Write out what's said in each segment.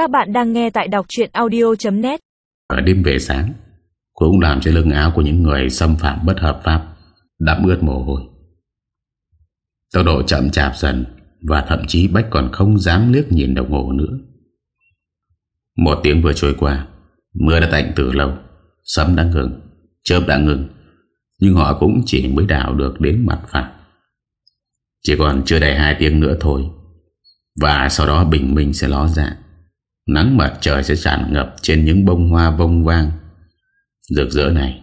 Các bạn đang nghe tại đọc chuyện audio.net Ở đêm về sáng Cũng làm cho lưng áo của những người xâm phạm bất hợp pháp Đắp ướt mồ hôi. Tốc độ chậm chạp dần Và thậm chí Bách còn không dám liếc nhìn đồng hồ nữa. Một tiếng vừa trôi qua, Mưa đã tạnh từ lâu, Sấm đã ngừng, Chớp đã ngừng, Nhưng họ cũng chỉ mới đảo được đến mặt phẳng. Chỉ còn chưa đầy hai tiếng nữa thôi, Và sau đó bình minh sẽ ló dạng. Nắng mặt trời sẽ tràn ngập Trên những bông hoa vông vang. Rực rỡ này,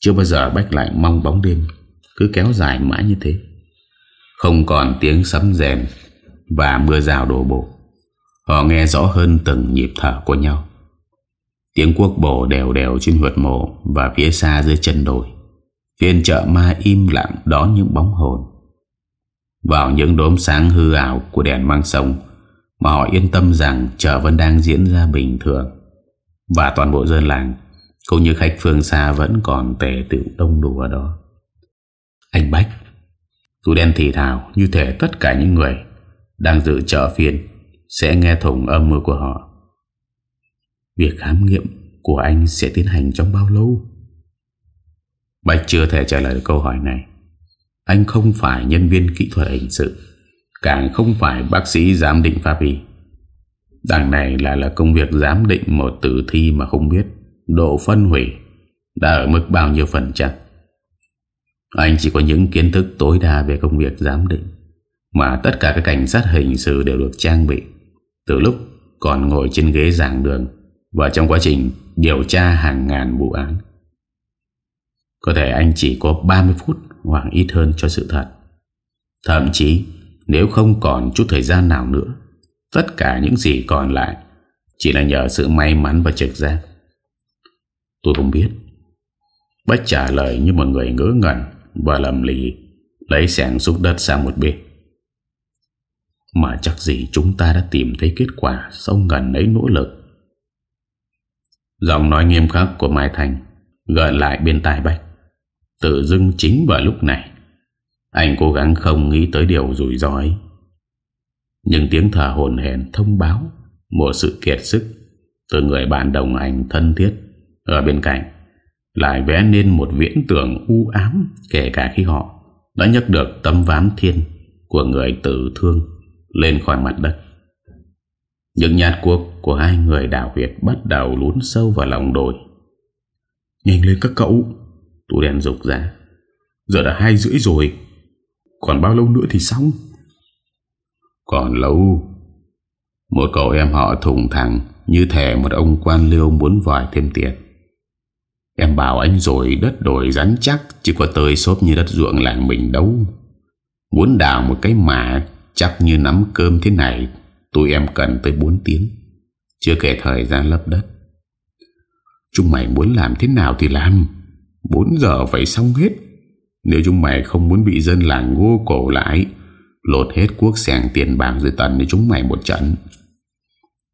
Chưa bao giờ Bách lại mong bóng đêm Cứ kéo dài mãi như thế. Không còn tiếng sấm rèn Và mưa rào đổ bộ. Họ nghe rõ hơn từng nhịp thở của nhau. Tiếng quốc bổ đều đều trên huyệt mộ Và phía xa dưới chân đồi. Phiên chợ ma im lặng đón những bóng hồn. Vào những đốm sáng hư ảo của đèn mang sông mà họ yên tâm rằng chợ vẫn đang diễn ra bình thường. Và toàn bộ dân làng, Cũng như khách phương xa vẫn còn tề tựu đông đủ ở đó. Anh Bách dù đen thì thào như thể tất cả những người Đang dự chợ phiên Sẽ nghe thủng âm mưu của họ. Việc khám nghiệm của anh sẽ tiến hành trong bao lâu? Bạch chưa thể trả lời câu hỏi này. Anh không phải nhân viên kỹ thuật hình sự. Càng không phải bác sĩ giám định pháp y. Đằng này là là công việc giám định một tử thi mà không biết, Độ phân hủy, Đã ở mức bao nhiêu phần trăm. Anh chỉ có những kiến thức tối đa về công việc giám định, Mà tất cả các cảnh sát hình sự đều được trang bị. Từ lúc còn ngồi trên ghế giảng đường Và trong quá trình điều tra hàng ngàn vụ án. Có thể anh chỉ có 30 phút hoặc ít hơn cho sự thật. Thậm chí nếu không còn chút thời gian nào nữa, Tất cả những gì còn lại Chỉ là nhờ sự may mắn và trực giác. Tôi không biết. Bách trả lời như một người ngỡ ngẩn Và lầm lì, Lấy sẻng xúc đất sang một bên. Mà chắc gì chúng ta đã tìm thấy kết quả Sau gần ấy nỗ lực? Giọng nói nghiêm khắc của Mai Thành Gợn lại bên tai Bách, Tự dưng chính vào lúc này. Anh cố gắng không nghĩ tới điều rủi ro ấy Nhưng tiếng thở hồn hèn thông báo, Một sự kiệt sức Từ người bạn đồng hành thân thiết Ở bên cạnh, Lại vẽ nên một viễn tưởng u ám Kể cả khi họ Đã nhấc được tấm ván thiên Của người tử thương Lên khỏi mặt đất. Những nhát cuộc của hai người đảo huyệt Bắt đầu lún sâu vào lòng đồi. Nhanh lên các cậu! Tú đèn rục ra Giờ đã hai rưỡi rồi còn bao lâu nữa thì xong? Còn lâu. Một cậu em họ thùng thẳng Như thể một ông quan liêu muốn vòi thêm tiền. Em bảo anh rồi đất đổi rắn chắc, Chứ có tơi xốp như đất ruộng làng mình đâu. Muốn đào một cái mả Chắc như nắm cơm thế này, Tụi em cần tới 4 tiếng. Chưa kể thời gian lấp đất. Chúng mày muốn làm thế nào thì làm. 4 giờ phải xong hết. Nếu chúng mày không muốn bị dân làng ngô cổ lại Lột hết quốc sàng tiền bạc rồi tần để chúng mày một trận.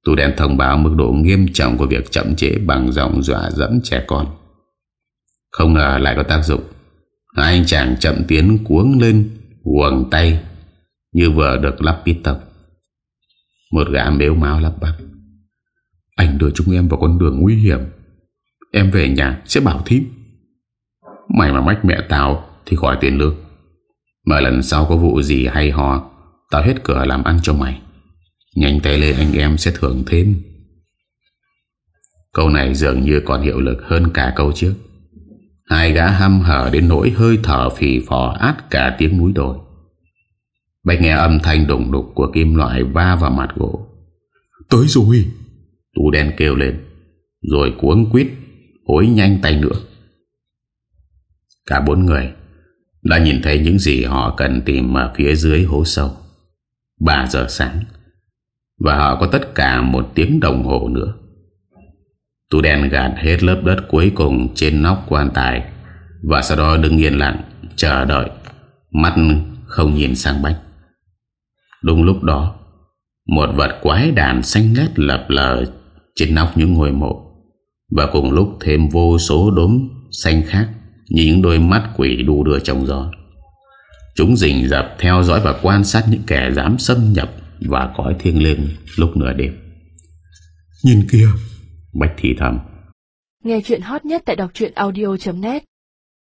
Tù đèn thông báo mức độ nghiêm trọng của việc chậm chế bằng giọng dọa dẫm trẻ con. Không ngờ lại có tác dụng. Hai anh chàng chậm tiến cuống lên Quần tay, Như vừa được lắp pít tập Một gã mếu máu lắp bắp. Anh đưa chúng em vào con đường nguy hiểm. Em về nhà sẽ bảo thím. Mày mà mách mẹ tao thì khỏi tiền lương Mà lần sau có vụ gì hay ho Tao hết cửa làm ăn cho mày. Nhanh tay lên anh em sẽ thưởng thêm. Câu này dường như còn hiệu lực hơn cả câu trước. Hai gã hăm hở đến nỗi hơi thở phì phò át cả tiếng núi đồi. Bạch nghe âm thanh đụng đục của kim loại va vào mặt gỗ. Tới rồi. Tú đen kêu lên Rồi cuống quýt Hối nhanh tay nữa. Cả bốn người đã nhìn thấy những gì họ cần tìm Ở phía dưới hố sâu. 3 giờ sáng, Và họ có tất cả một tiếng đồng hồ nữa. Tú đèn gạt hết lớp đất cuối cùng Trên nóc quan tài, Và sau đó đứng yên lặng, Chờ đợi, Mắt không nhìn sang bách. Đúng lúc đó, Một vật quái đàn xanh lét lập lờ Trên nóc những ngôi mộ, Và cùng lúc thêm vô số đốm xanh khác. Như những đôi mắt quỷ đu đưa trong gió. Chúng rình dập theo dõi và quan sát những kẻ dám xâm nhập Và cõi thiêng lên lúc nửa đêm. Nhìn kìa. Bách thì thầm. Nghe chuyện hot nhất tại đọc audio.net